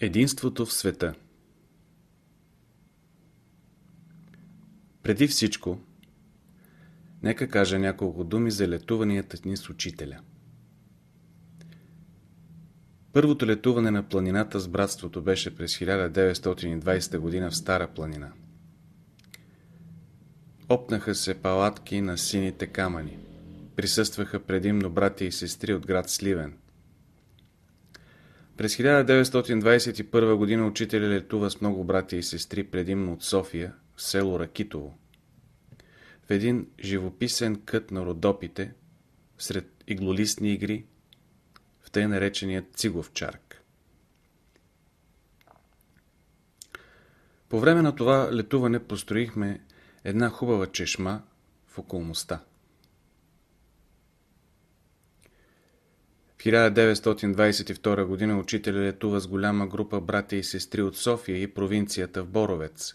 Единството в света Преди всичко, нека кажа няколко думи за летуванията ни с учителя. Първото летуване на планината с братството беше през 1920 година в Стара планина. Опнаха се палатки на сините камъни. Присъстваха предимно брати и сестри от град Сливен – през 1921 година учителя летува с много братя и сестри предимно от София в село Ракитово. В един живописен кът на Родопите, сред иглолистни игри, в тъй наречения Цигов чарк. По време на това летуване построихме една хубава чешма в околността. 1922 година учителя летува с голяма група братя и сестри от София и провинцията в Боровец,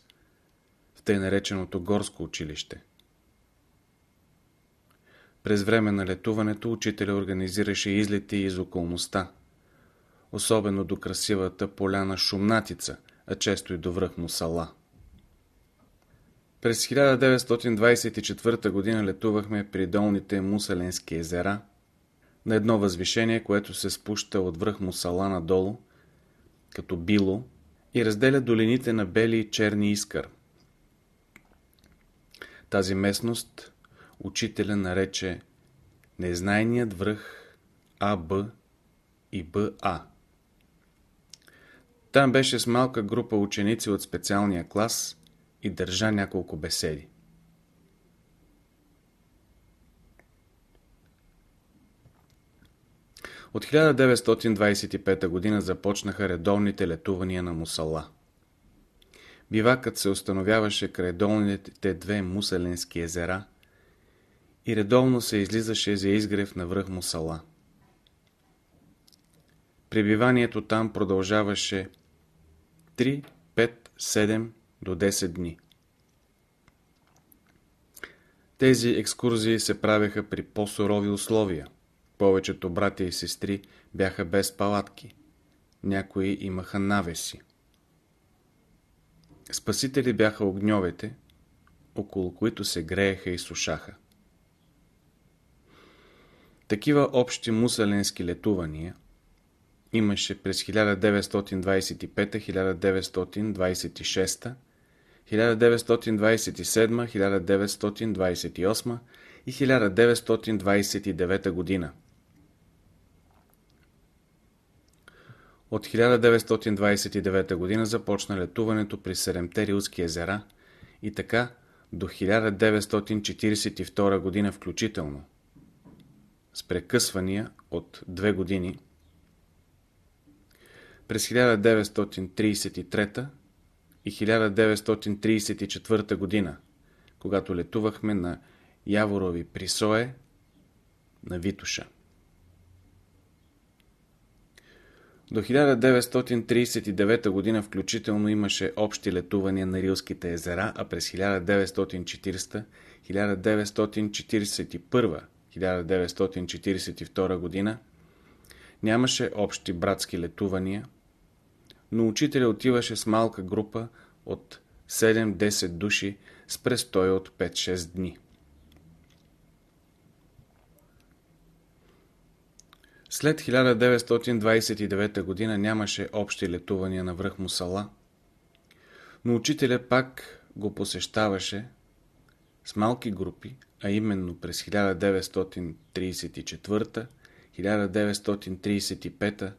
в тъй нареченото горско училище. През време на летуването учителя организираше излети из околността, особено до красивата поляна Шумнатица, а често и до връх Мусала. През 1924 година летувахме при долните Мусаленски езера – на едно възвишение, което се спуща от връх Мусала надолу, като било, и разделя долините на бели и черни искър. Тази местност учителя нарече Незнайният връх АБ и БА. Там беше с малка група ученици от специалния клас и държа няколко беседи. От 1925 г. започнаха редовните летувания на Мусала. Бивакът се установяваше край долните две мусаленски езера и редовно се излизаше за изгрев на връх Мусала. Пребиванието там продължаваше 3, 5, 7 до 10 дни. Тези екскурзии се правеха при по-сурови условия – повечето братя и сестри бяха без палатки. Някои имаха навеси. Спасители бяха огньовете, около които се грееха и сушаха. Такива общи мусаленски летувания имаше през 1925, 1926, 1927, 1928 и 1929 година. От 1929 г. започна летуването при Седемте Рилски езера и така до 1942 г. включително, с прекъсвания от две години през 1933 и 1934 година, когато летувахме на Яворови Присое на Витуша. До 1939 г. включително имаше общи летувания на Рилските езера, а през 1940, 1941, 1942 г. нямаше общи братски летувания, но учителя отиваше с малка група от 7-10 души с престой от 5-6 дни. След 1929 г. нямаше общи летувания на връх Мусала, но учителя пак го посещаваше с малки групи, а именно през 1934, 1935,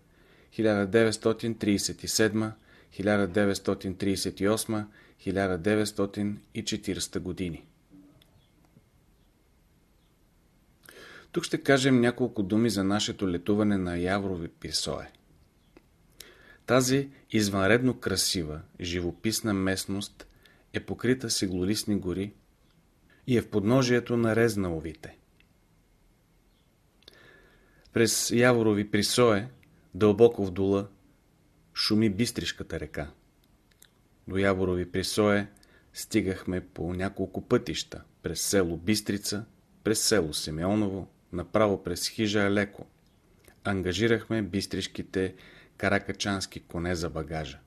1937, 1938, 1940 години. Тук ще кажем няколко думи за нашето летуване на Яврови Писое. Тази извънредно красива, живописна местност е покрита с иглолистни гори и е в подножието на Резналовите. През Яворови Присое, дълбоко в дула, шуми Бистришката река. До Яворови Присое стигахме по няколко пътища, през село Бистрица, през село Симеоново, направо през хижа Алеко. Ангажирахме бистришките каракачански коне за багажа.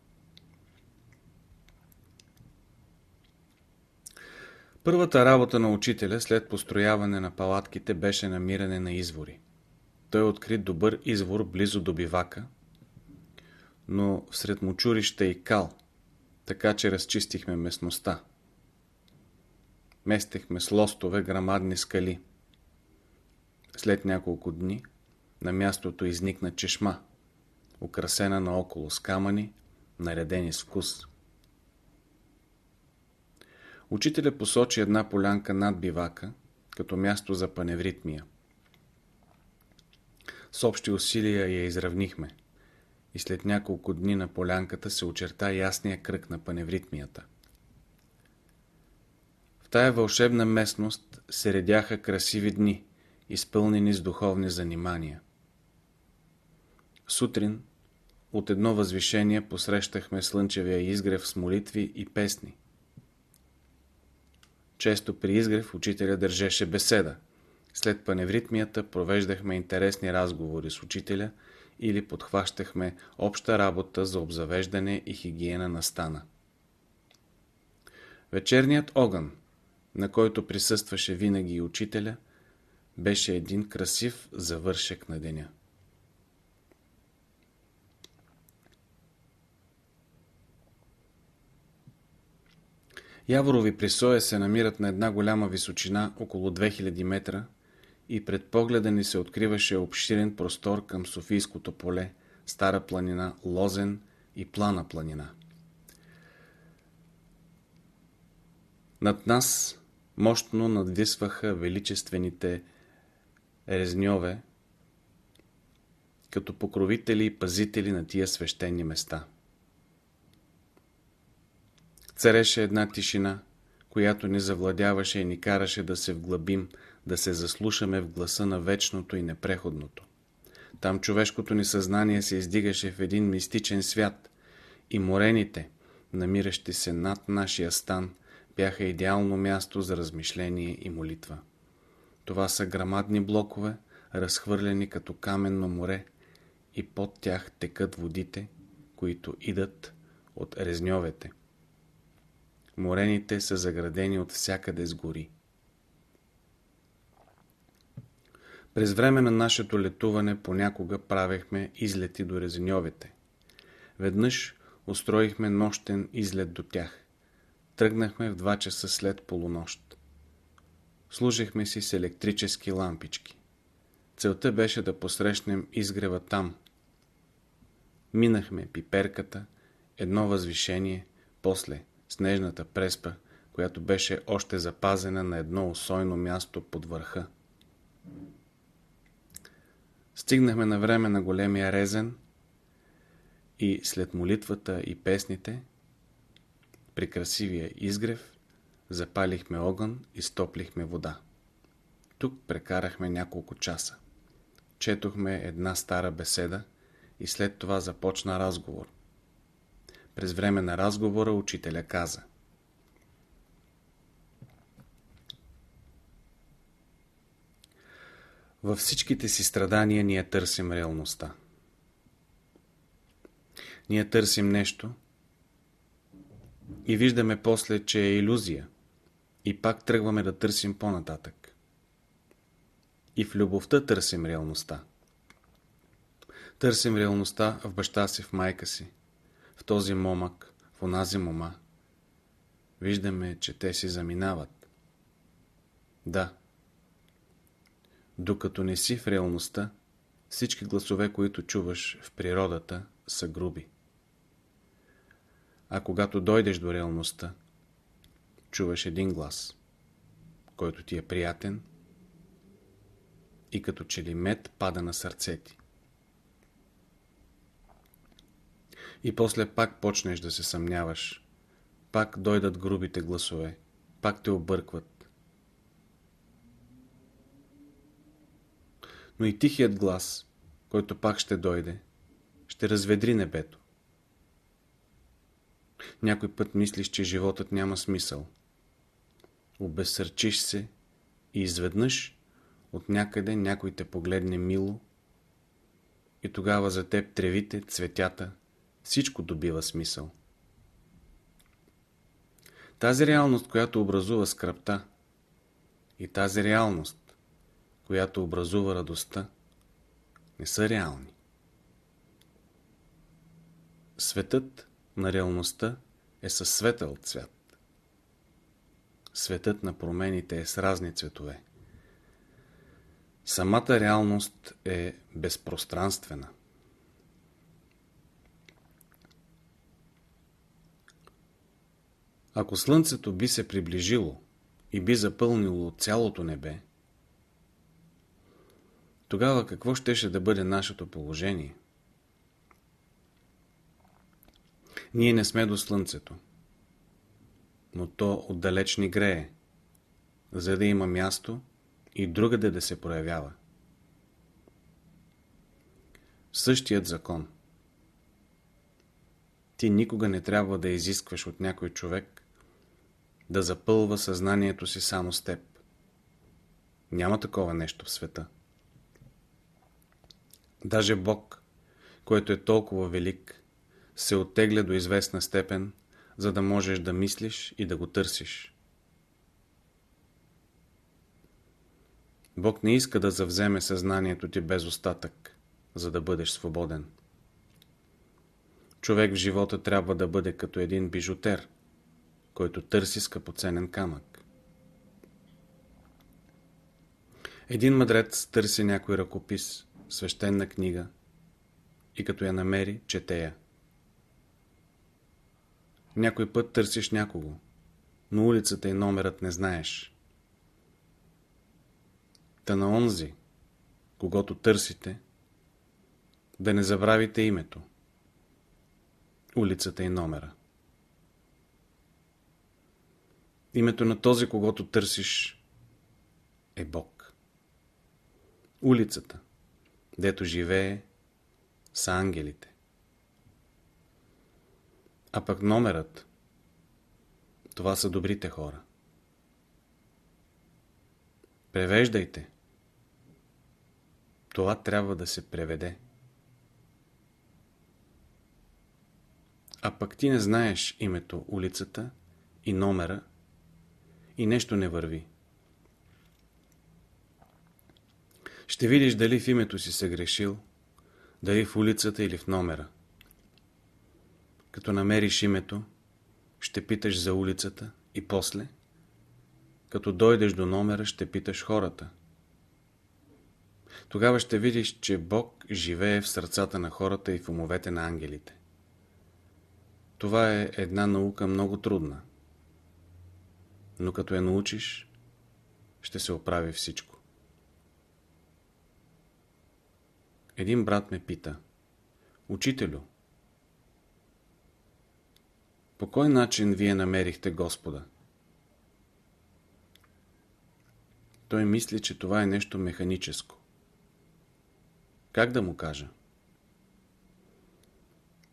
Първата работа на учителя след построяване на палатките беше намиране на извори. Той откри добър извор близо до бивака, но всред мочурища и кал, така че разчистихме местността. Местехме с лостове грамадни скали. След няколко дни на мястото изникна чешма, украсена наоколо с камъни, наредени с вкус. Учителя посочи една полянка над бивака, като място за паневритмия. С общи усилия я изравнихме и след няколко дни на полянката се очерта ясния кръг на паневритмията. В тая вълшебна местност се редяха красиви дни, изпълнени с духовни занимания. Сутрин от едно възвишение посрещахме слънчевия изгрев с молитви и песни. Често при изгрев учителя държеше беседа. След паневритмията провеждахме интересни разговори с учителя или подхващахме обща работа за обзавеждане и хигиена на стана. Вечерният огън, на който присъстваше винаги и учителя, беше един красив завършек на деня. Яворови присоя се намират на една голяма височина, около 2000 метра, и пред погледа ни се откриваше обширен простор към Софийското поле, Стара планина, Лозен и Плана планина. Над нас мощно надвисваха величествените резньове, като покровители и пазители на тия свещени места. Цареше една тишина, която ни завладяваше и ни караше да се вглъбим, да се заслушаме в гласа на вечното и непреходното. Там човешкото ни съзнание се издигаше в един мистичен свят и морените, намиращи се над нашия стан, бяха идеално място за размишление и молитва. Това са грамадни блокове, разхвърлени като каменно море и под тях текат водите, които идат от резньовете. Морените са заградени от всякъде с гори. През време на нашето летуване понякога правехме излети до резеньовете. Веднъж устроихме нощен излет до тях. Тръгнахме в 2 часа след полунощ. Служихме си с електрически лампички. Целта беше да посрещнем изгрева там. Минахме пиперката, едно възвишение, после снежната преспа, която беше още запазена на едно осойно място под върха. Стигнахме на време на големия резен и след молитвата и песните, при красивия изгрев, запалихме огън и стоплихме вода. Тук прекарахме няколко часа. Четохме една стара беседа и след това започна разговор. През време на разговора учителя каза Във всичките си страдания ние търсим реалността. Ние търсим нещо и виждаме после, че е иллюзия и пак тръгваме да търсим по-нататък. И в любовта търсим реалността. Търсим реалността в баща си, в майка си, в този момък, в онази мома. Виждаме, че те си заминават. Да. Докато не си в реалността, всички гласове, които чуваш в природата, са груби. А когато дойдеш до реалността, чуваш един глас, който ти е приятен и като че ли мед пада на сърце ти. И после пак почнеш да се съмняваш. Пак дойдат грубите гласове. Пак те объркват. Но и тихият глас, който пак ще дойде, ще разведри небето. Някой път мислиш, че животът няма смисъл. Обесърчиш се и изведнъж от някъде някой те погледне мило И тогава за теб тревите, цветята, всичко добива смисъл. Тази реалност, която образува скръпта и тази реалност, която образува радостта, не са реални. Светът на реалността е със светъл цвят. Светът на промените е с разни цветове. Самата реалност е безпространствена. Ако Слънцето би се приближило и би запълнило цялото небе, тогава какво щеше да бъде нашето положение? Ние не сме до Слънцето, но то отдалеч ни грее, за да има място и другаде да се проявява. Същият закон. Ти никога не трябва да изискваш от някой човек да запълва съзнанието си само с теб. Няма такова нещо в света. Даже Бог, който е толкова велик, се оттегля до известна степен, за да можеш да мислиш и да го търсиш. Бог не иска да завземе съзнанието ти без остатък, за да бъдеш свободен. Човек в живота трябва да бъде като един бижутер, който търси скъпоценен камък. Един мъдрец търси някой ръкопис, свещена книга и като я намери, чете я. Някой път търсиш някого, но улицата и номерът не знаеш. Та на онзи, когато търсите, да не забравите името, улицата и номера. Името на този, когато търсиш, е Бог. Улицата, дето живее, са ангелите. А пък номерът, това са добрите хора. Превеждайте. Това трябва да се преведе. А пък ти не знаеш името, улицата и номера и нещо не върви. Ще видиш дали в името си се грешил, дали в улицата или в номера. Като намериш името, ще питаш за улицата и после, като дойдеш до номера, ще питаш хората. Тогава ще видиш, че Бог живее в сърцата на хората и в умовете на ангелите. Това е една наука много трудна. Но като я научиш, ще се оправи всичко. Един брат ме пита, Учителю, по кой начин вие намерихте Господа? Той мисли, че това е нещо механическо. Как да му кажа?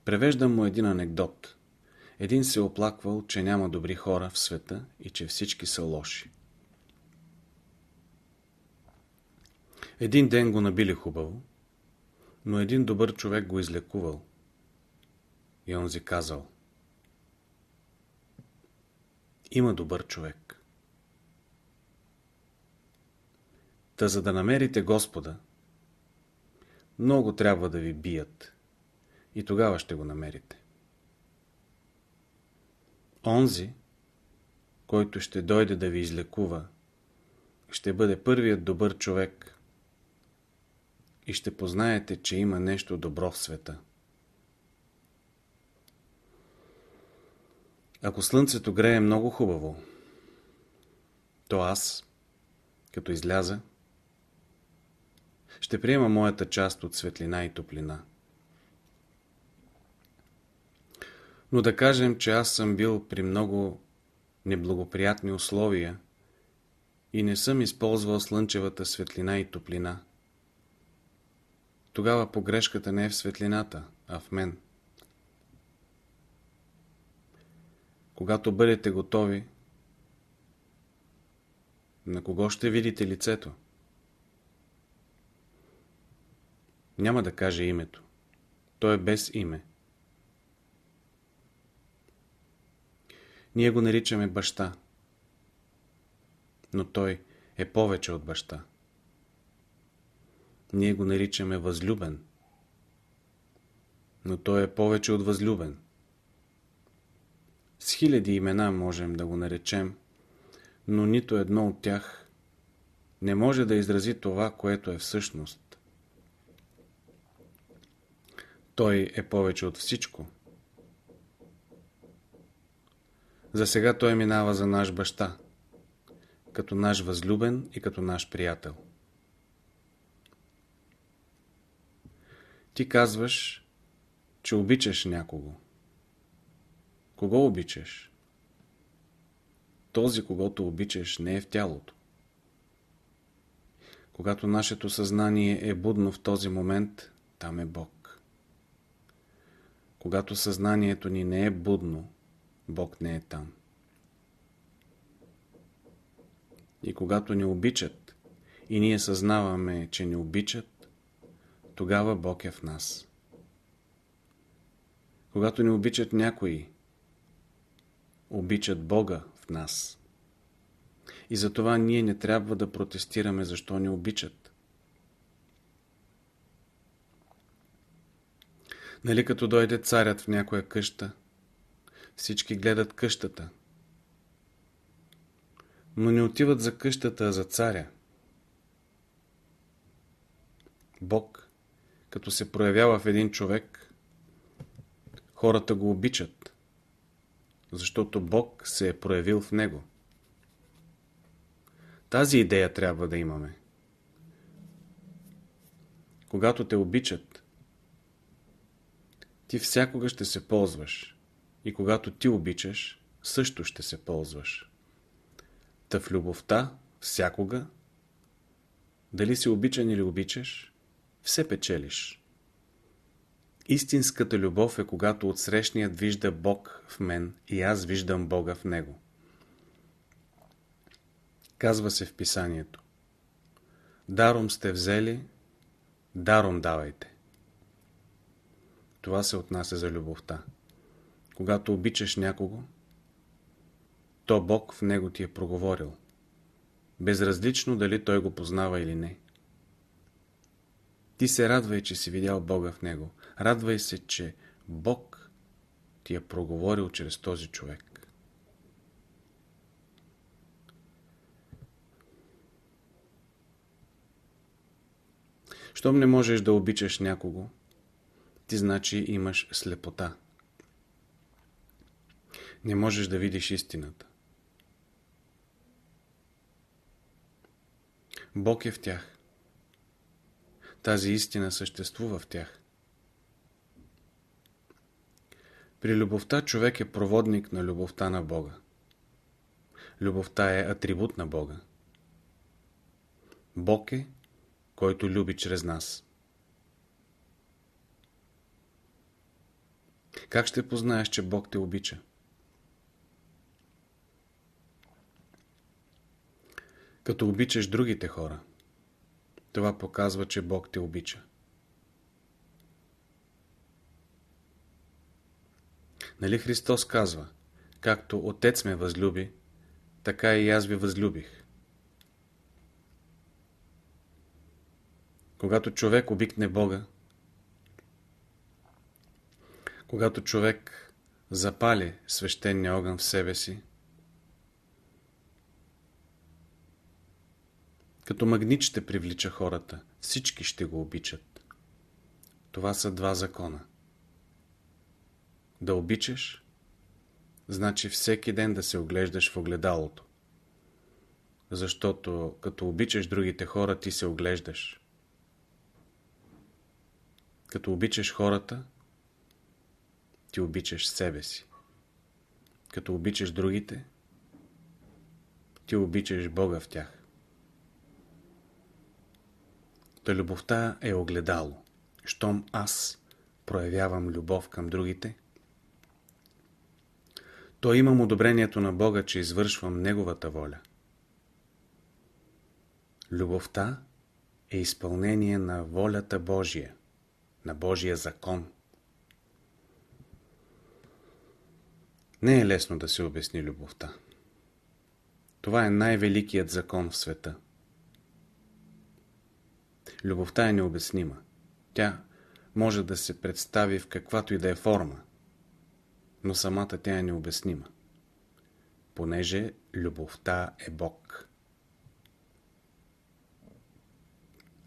Превеждам му един анекдот. Един се оплаквал, че няма добри хора в света и че всички са лоши. Един ден го набили хубаво, но един добър човек го излекувал. И онзи казал Има добър човек. Та за да намерите Господа, много трябва да ви бият. И тогава ще го намерите. Онзи, който ще дойде да ви излекува, ще бъде първият добър човек и ще познаете, че има нещо добро в света. Ако слънцето грее много хубаво, то аз, като изляза, ще приема моята част от светлина и топлина. Но да кажем, че аз съм бил при много неблагоприятни условия и не съм използвал слънчевата светлина и топлина. Тогава погрешката не е в светлината, а в мен. Когато бъдете готови, на кого ще видите лицето? Няма да каже името. Той е без име. Ние го наричаме баща. Но той е повече от баща. Ние го наричаме възлюбен. Но той е повече от възлюбен. С хиляди имена можем да го наречем, но нито едно от тях не може да изрази това, което е всъщност. Той е повече от всичко. За сега той минава за наш баща, като наш възлюбен и като наш приятел. Ти казваш, че обичаш някого. Кого обичаш? Този, когато обичаш, не е в тялото. Когато нашето съзнание е будно в този момент, там е Бог. Когато съзнанието ни не е будно, Бог не е там. И когато ни обичат, и ние съзнаваме, че ни обичат, тогава Бог е в нас. Когато ни обичат някои, обичат Бога в нас. И затова ние не трябва да протестираме защо ни обичат. Нали като дойде царят в някоя къща, всички гледат къщата. Но не отиват за къщата, а за царя. Бог, като се проявява в един човек, хората го обичат, защото Бог се е проявил в него. Тази идея трябва да имаме. Когато те обичат, ти всякога ще се ползваш. И когато ти обичаш, също ще се ползваш. Та в любовта, всякога, дали си обичан или обичаш, все печелиш. Истинската любов е когато отсрещният вижда Бог в мен и аз виждам Бога в него. Казва се в писанието. Даром сте взели, даром давайте. Това се отнася за любовта. Когато обичаш някого, то Бог в него ти е проговорил. Безразлично дали той го познава или не. Ти се радвай, че си видял Бога в него. Радвай се, че Бог ти е проговорил чрез този човек. Щом не можеш да обичаш някого, ти значи имаш слепота. Не можеш да видиш истината. Бог е в тях. Тази истина съществува в тях. При любовта човек е проводник на любовта на Бога. Любовта е атрибут на Бога. Бог е който люби чрез нас. Как ще познаеш, че Бог те обича? Като обичаш другите хора, това показва, че Бог те обича. Нали Христос казва, както Отец ме възлюби, така и аз ви възлюбих. Когато човек обикне Бога, когато човек запали свещения огън в себе си, като магнит ще привлича хората, всички ще го обичат. Това са два закона. Да обичаш, значи всеки ден да се оглеждаш в огледалото. Защото като обичаш другите хора, ти се оглеждаш. Като обичаш хората, ти обичаш себе си. Като обичаш другите, ти обичаш Бога в тях. Та любовта е огледало. Щом аз проявявам любов към другите, то имам одобрението на Бога, че извършвам Неговата воля. Любовта е изпълнение на волята Божия – на Божия закон. Не е лесно да се обясни любовта. Това е най-великият закон в света. Любовта е необяснима. Тя може да се представи в каквато и да е форма, но самата тя е необяснима, понеже любовта е Бог.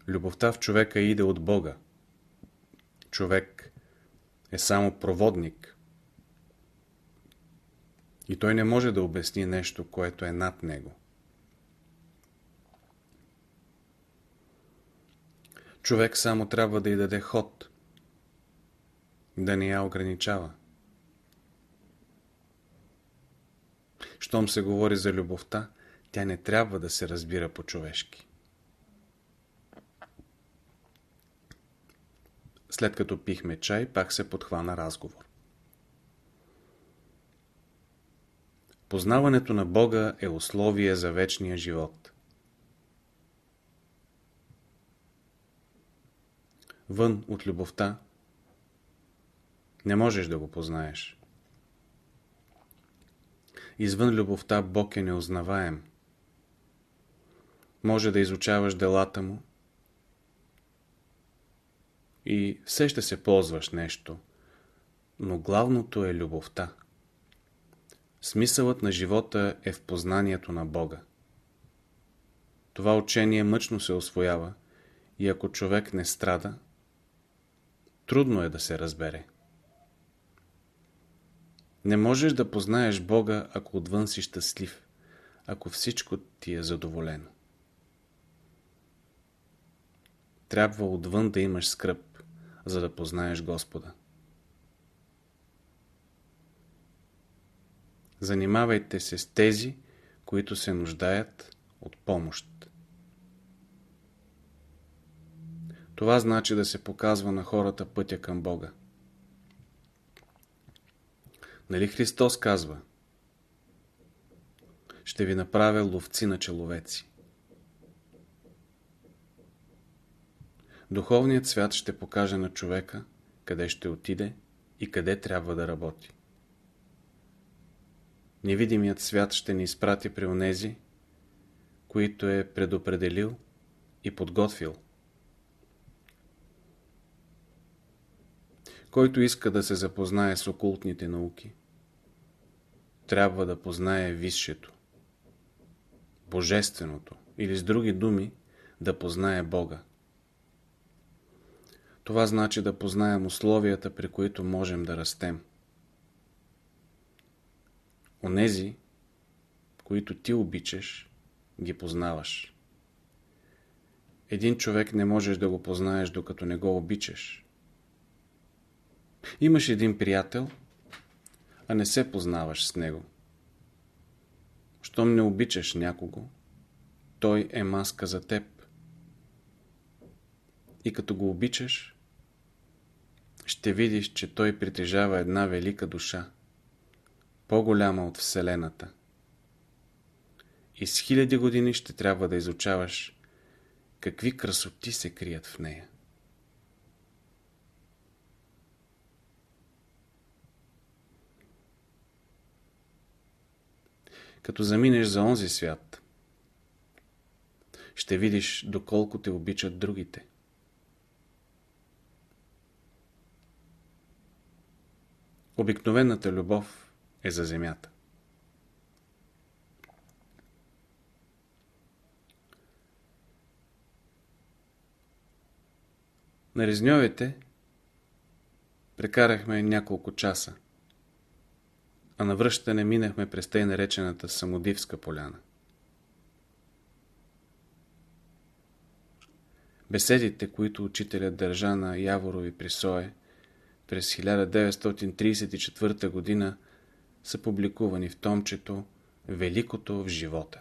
Любовта в човека иде от Бога. Човек е само проводник. И той не може да обясни нещо, което е над него. Човек само трябва да й даде ход, да не я ограничава. Щом се говори за любовта, тя не трябва да се разбира по-човешки. След като пихме чай, пак се подхвана разговор. Познаването на Бога е условие за вечния живот. Вън от любовта не можеш да го познаеш. Извън любовта Бог е неузнаваем. Може да изучаваш делата му и все ще се ползваш нещо, но главното е любовта. Смисълът на живота е в познанието на Бога. Това учение мъчно се освоява и ако човек не страда, трудно е да се разбере. Не можеш да познаеш Бога, ако отвън си щастлив, ако всичко ти е задоволено. Трябва отвън да имаш скръп, за да познаеш Господа. Занимавайте се с тези, които се нуждаят от помощ. Това значи да се показва на хората пътя към Бога. Нали Христос казва Ще ви направя ловци на человеци. Духовният свят ще покаже на човека къде ще отиде и къде трябва да работи. Невидимият свят ще ни изпрати при онези, които е предопределил и подготвил. Който иска да се запознае с окултните науки, трябва да познае висшето, божественото или с други думи да познае Бога. Това значи да познаем условията, при които можем да растем. Онези, които ти обичаш, ги познаваш. Един човек не можеш да го познаеш, докато не го обичаш. Имаш един приятел, а не се познаваш с него. Щом не обичаш някого, той е маска за теб. И като го обичаш, ще видиш, че той притежава една велика душа, по-голяма от Вселената. И с хиляди години ще трябва да изучаваш какви красоти се крият в нея. Като заминеш за онзи свят, ще видиш доколко те обичат другите. Обикновената любов е за земята. На Резньовете прекарахме няколко часа а на връщане минахме през тъй наречената Самодивска поляна. Беседите, които учителят държа на Яворови при Сое през 1934 година, са публикувани в томчето Великото в живота.